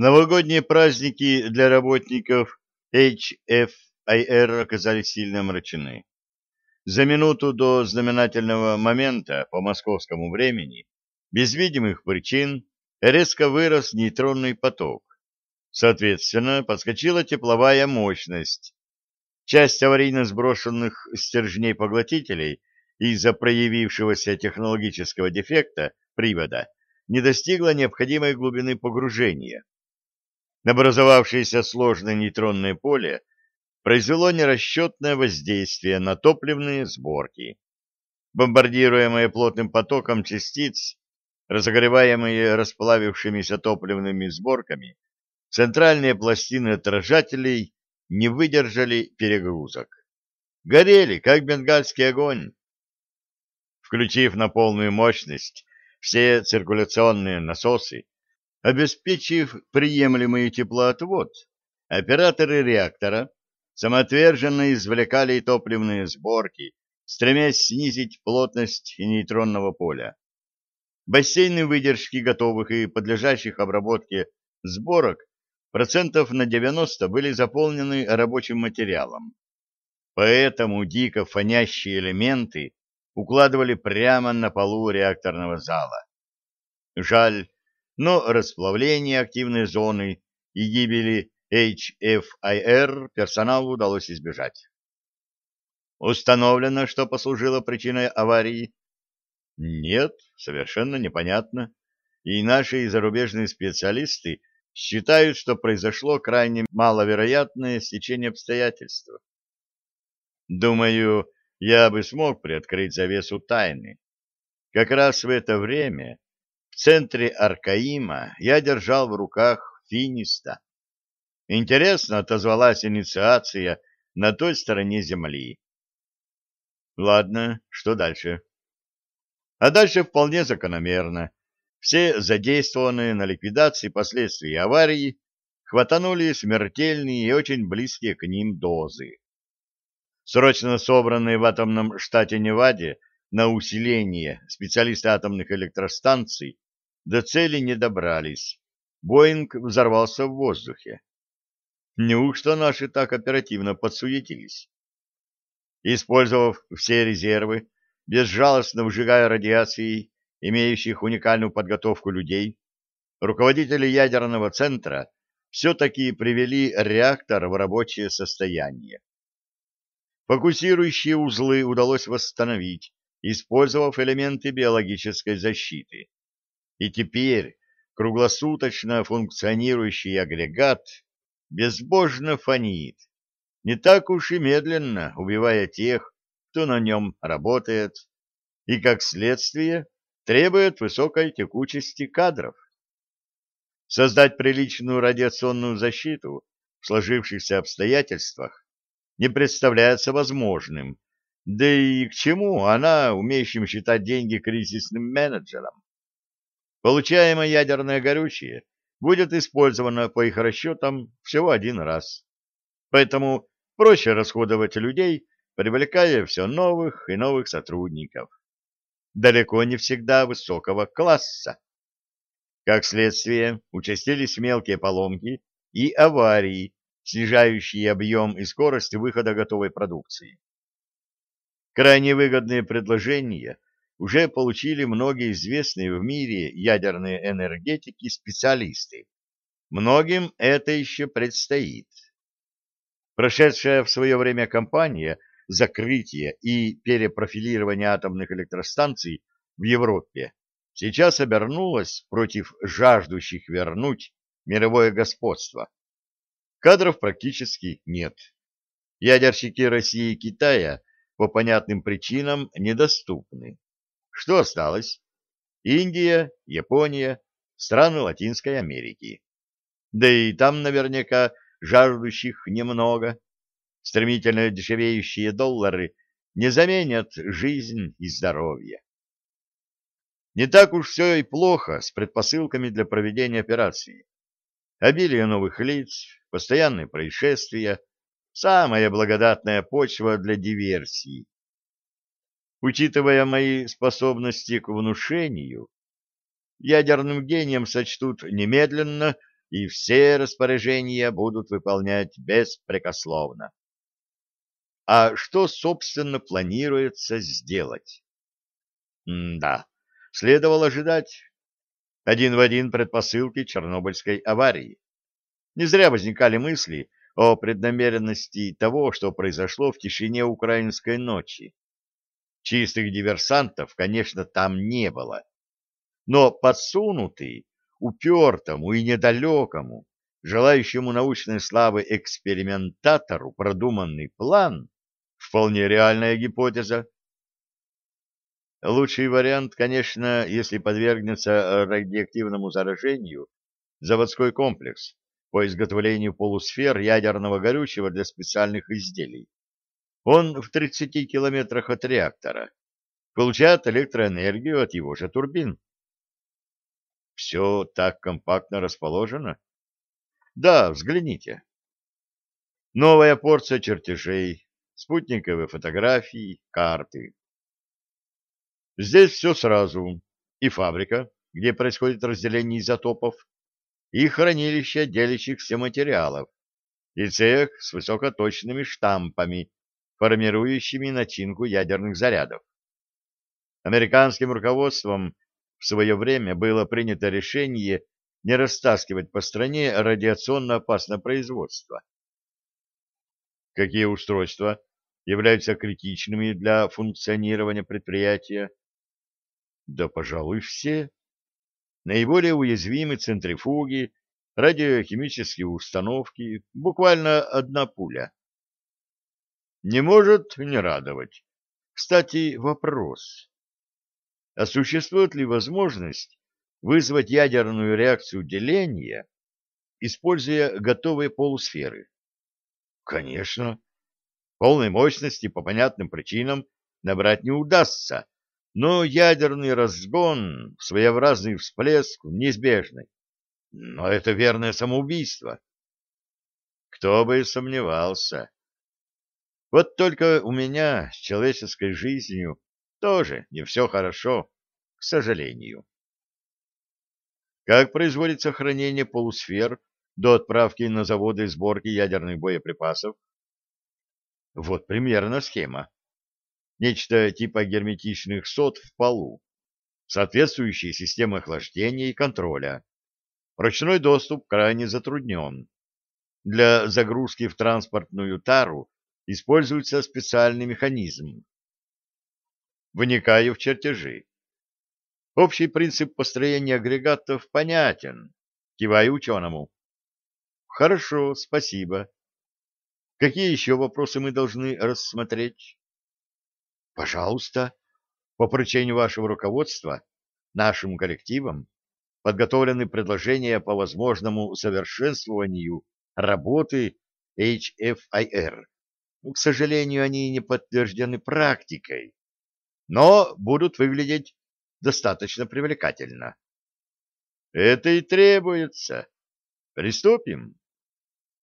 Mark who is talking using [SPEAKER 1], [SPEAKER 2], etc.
[SPEAKER 1] Новогодние праздники для работников HFIR оказались сильно омрачены. За минуту до знаменательного момента по московскому времени без видимых причин резко вырос нейтронный поток. Соответственно, подскочила тепловая мощность. Часть аварийно сброшенных стержней поглотителей из-за проявившегося технологического дефекта привода не достигла необходимой глубины погружения. Образовавшееся сложное нейтронное поле произвело нерасчетное воздействие на топливные сборки. Бомбардируемые плотным потоком частиц, разогреваемые расплавившимися топливными сборками, центральные пластины отражателей не выдержали перегрузок. Горели, как бенгальский огонь. Включив на полную мощность все циркуляционные насосы, обеспечив приемлемый теплоотвод, операторы реактора самоотверженно извлекали топливные сборки, стремясь снизить плотность нейтронного поля. Бассейны выдержки готовых и подлежащих обработке сборок процентов на 90 были заполнены рабочим материалом. Поэтому дико фонящие элементы укладывали прямо на полу реакторного зала. Жаль, но расплавление активной зоны и гибели HFIR персоналу удалось избежать. Установлено, что послужило причиной аварии? Нет, совершенно непонятно. И наши зарубежные специалисты считают, что произошло крайне маловероятное стечение обстоятельств. Думаю, я бы смог приоткрыть завесу тайны. Как раз в это время центре Аркаима я держал в руках финиста. Интересно отозвалась инициация на той стороне Земли. Ладно, что дальше? А дальше вполне закономерно. Все задействованные на ликвидации последствий аварии хватанули смертельные и очень близкие к ним дозы срочно собранные в атомном штате Неваде на усиление специалисты атомных электростанций до цели не добрались. Боинг взорвался в воздухе. Неужто наши так оперативно подсуетились? Использовав все резервы, безжалостно выжигая радиацией имеющих уникальную подготовку людей, руководители ядерного центра все-таки привели реактор в рабочее состояние. Фокусирующие узлы удалось восстановить, использовав элементы биологической защиты. И теперь круглосуточно функционирующий агрегат безбожно фонит, не так уж и медленно убивая тех, кто на нем работает, и, как следствие, требует высокой текучести кадров. Создать приличную радиационную защиту в сложившихся обстоятельствах не представляется возможным, да и к чему она, умеющим считать деньги кризисным менеджерам? Получаемое ядерное горючее будет использовано по их расчетам всего один раз. Поэтому проще расходовать людей, привлекая все новых и новых сотрудников. Далеко не всегда высокого класса. Как следствие, участились мелкие поломки и аварии, снижающие объем и скорость выхода готовой продукции. Крайне выгодные предложения уже получили многие известные в мире ядерные энергетики специалисты. Многим это еще предстоит. Прошедшая в свое время кампания закрытия и перепрофилирования атомных электростанций в Европе сейчас обернулась против жаждущих вернуть мировое господство. Кадров практически нет. Ядерщики России и Китая по понятным причинам недоступны. Что осталось? Индия, Япония, страны Латинской Америки. Да и там наверняка жаждущих немного. Стремительно дешевеющие доллары не заменят жизнь и здоровье. Не так уж все и плохо с предпосылками для проведения операции. Обилие новых лиц, постоянные происшествия, самая благодатная почва для диверсии. Учитывая мои способности к внушению, ядерным гением сочтут немедленно и все распоряжения будут выполнять беспрекословно. А что, собственно, планируется сделать? М да, следовало ожидать. Один в один предпосылки Чернобыльской аварии. Не зря возникали мысли о преднамеренности того, что произошло в тишине украинской ночи. Чистых диверсантов, конечно, там не было. Но подсунутый, упертому и недалекому, желающему научной славы экспериментатору продуманный план — вполне реальная гипотеза. Лучший вариант, конечно, если подвергнется радиоактивному заражению, заводской комплекс, по изготовлению полусфер ядерного горючего для специальных изделий. Он в 30 километрах от реактора. Получает электроэнергию от его же турбин. Все так компактно расположено? Да, взгляните. Новая порция чертежей, спутниковые фотографии, карты. Здесь все сразу. И фабрика, где происходит разделение изотопов, и хранилище делящихся материалов, и цех с высокоточными штампами, формирующими начинку ядерных зарядов. Американским руководством в свое время было принято решение не растаскивать по стране радиационно опасное производство. Какие устройства являются критичными для функционирования предприятия? Да, пожалуй, все наиболее уязвимы центрифуги, радиохимические установки, буквально одна пуля. Не может не радовать. Кстати, вопрос. А существует ли возможность вызвать ядерную реакцию деления, используя готовые полусферы? Конечно. Полной мощности по понятным причинам набрать не удастся, но ядерный разгон, своеобразный всплеск неизбежный. Но это верное самоубийство. Кто бы сомневался. Вот только у меня с человеческой жизнью тоже не все хорошо, к сожалению. Как производится хранение полусфер до отправки на заводы сборки ядерных боеприпасов? Вот примерно схема нечто типа герметичных сот в полу, соответствующие системы охлаждения и контроля. Ручной доступ крайне затруднен. Для загрузки в транспортную тару используется специальный механизм. Вникаю в чертежи. Общий принцип построения агрегатов понятен. Киваю ученому. Хорошо, спасибо. Какие еще вопросы мы должны рассмотреть? Пожалуйста, по поручению вашего руководства, нашим коллективам подготовлены предложения по возможному совершенствованию работы HFIR. К сожалению, они не подтверждены практикой, но будут выглядеть достаточно привлекательно. Это и требуется. Приступим.